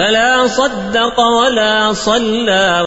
فلا صدق ولا صلى.